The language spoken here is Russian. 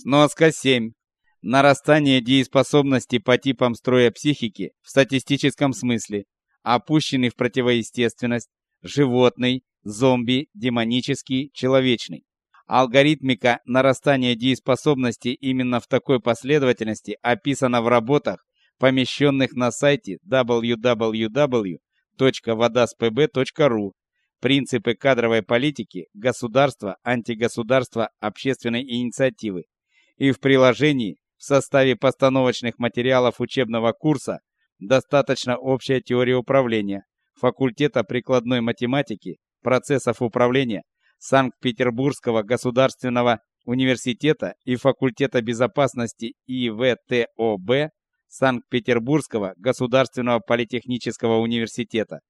Сноска 7. Нарастание дееспособности по типам строя психики в статистическом смысле, опущенный в противоестественность, животный, зомби, демонический, человечный. Алгоритмика нарастания дееспособности именно в такой последовательности описана в работах, помещенных на сайте www.vodaspb.ru Принципы кадровой политики государства, антигосударства, общественной инициативы и в приложении в составе постановочных материалов учебного курса достаточно общая теория управления факультета прикладной математики, процессов управления Санкт-Петербургского государственного университета и факультета безопасности ИВТОБ Санкт-Петербургского государственного политехнического университета.